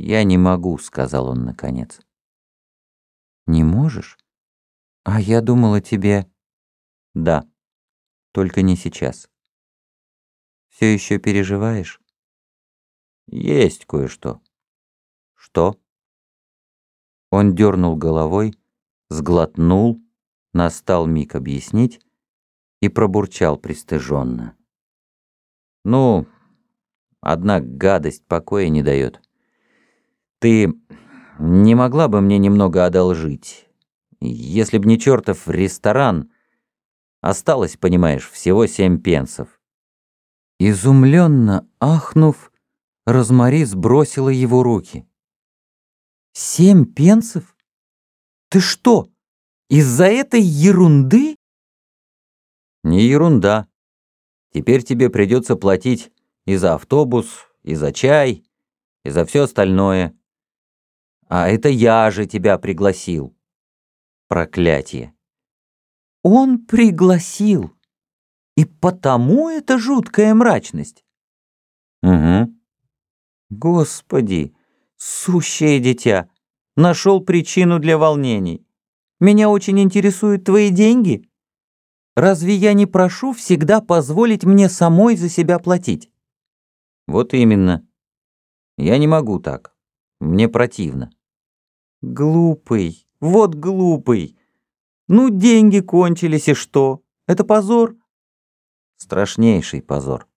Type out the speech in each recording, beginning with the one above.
«Я не могу», — сказал он наконец. «Не можешь? А я думала тебе...» «Да, только не сейчас». «Все еще переживаешь?» «Есть кое-что». «Что?», Он дернул головой, сглотнул, настал миг объяснить и пробурчал пристыженно. «Ну, одна гадость покоя не дает. Ты не могла бы мне немного одолжить? Если б не чертов ресторан, осталось, понимаешь, всего семь пенсов». Изумленно ахнув, Розмари сбросила его руки. «Семь пенсов? Ты что, из-за этой ерунды?» «Не ерунда. Теперь тебе придется платить и за автобус, и за чай, и за все остальное. А это я же тебя пригласил. Проклятие. Он пригласил. И потому это жуткая мрачность. Угу. Господи, сущее дитя, нашел причину для волнений. Меня очень интересуют твои деньги. Разве я не прошу всегда позволить мне самой за себя платить? Вот именно. Я не могу так. Мне противно. Глупый, вот глупый. Ну, деньги кончились, и что? Это позор? Страшнейший позор.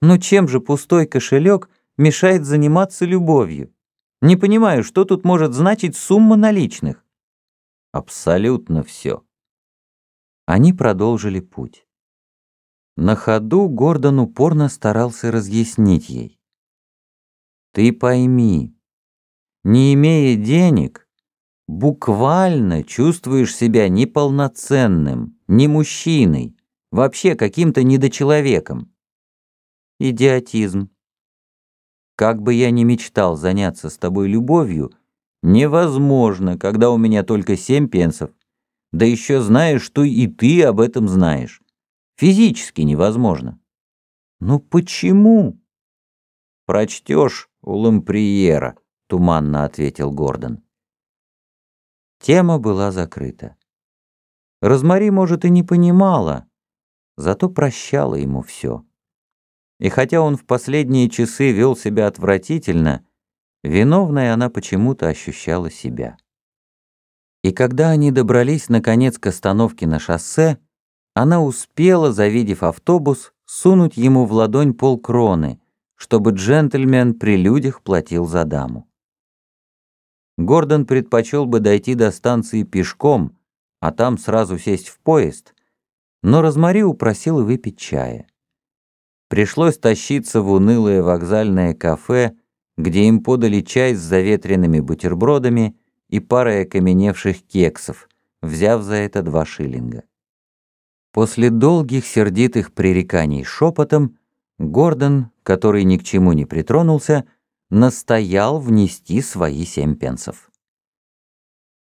Но чем же пустой кошелек мешает заниматься любовью? Не понимаю, что тут может значить сумма наличных. Абсолютно все. Они продолжили путь. На ходу Гордон упорно старался разъяснить ей. «Ты пойми, не имея денег, буквально чувствуешь себя неполноценным, не мужчиной, вообще каким-то недочеловеком. Идиотизм. Как бы я ни мечтал заняться с тобой любовью, невозможно, когда у меня только семь пенсов. Да еще знаешь, что и ты об этом знаешь. Физически невозможно. Ну почему? Прочтешь у Ламприера, туманно ответил Гордон. Тема была закрыта. Розмари, может, и не понимала, зато прощала ему все. И хотя он в последние часы вел себя отвратительно, виновной она почему-то ощущала себя. И когда они добрались наконец к остановке на шоссе, она успела, завидев автобус, сунуть ему в ладонь полкроны, чтобы джентльмен при людях платил за даму. Гордон предпочел бы дойти до станции пешком, а там сразу сесть в поезд, но Розмари упросила выпить чая. Пришлось тащиться в унылое вокзальное кафе, где им подали чай с заветренными бутербродами и парой окаменевших кексов, взяв за это два шиллинга. После долгих сердитых пререканий шепотом, Гордон, который ни к чему не притронулся, настоял внести свои семь пенсов.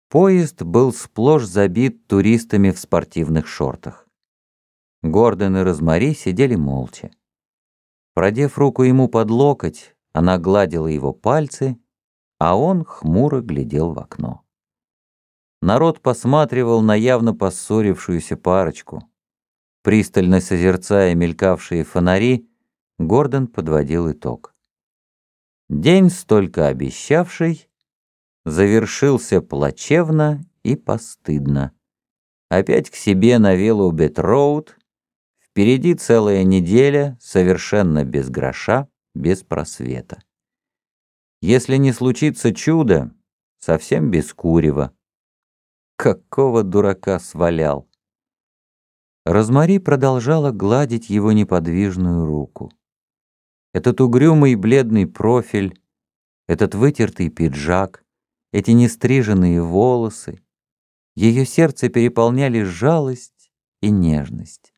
Поезд был сплошь забит туристами в спортивных шортах. Гордон и Розмари сидели молча. Продев руку ему под локоть, она гладила его пальцы а он хмуро глядел в окно. Народ посматривал на явно поссорившуюся парочку. Пристально созерцая мелькавшие фонари, Гордон подводил итог. День, столько обещавший, завершился плачевно и постыдно. Опять к себе на Виллоубед-Роуд, впереди целая неделя, совершенно без гроша, без просвета. Если не случится чудо, совсем без курева. Какого дурака свалял? Розмари продолжала гладить его неподвижную руку. Этот угрюмый бледный профиль, этот вытертый пиджак, эти нестриженные волосы, ее сердце переполняли жалость и нежность.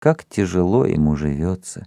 Как тяжело ему живется.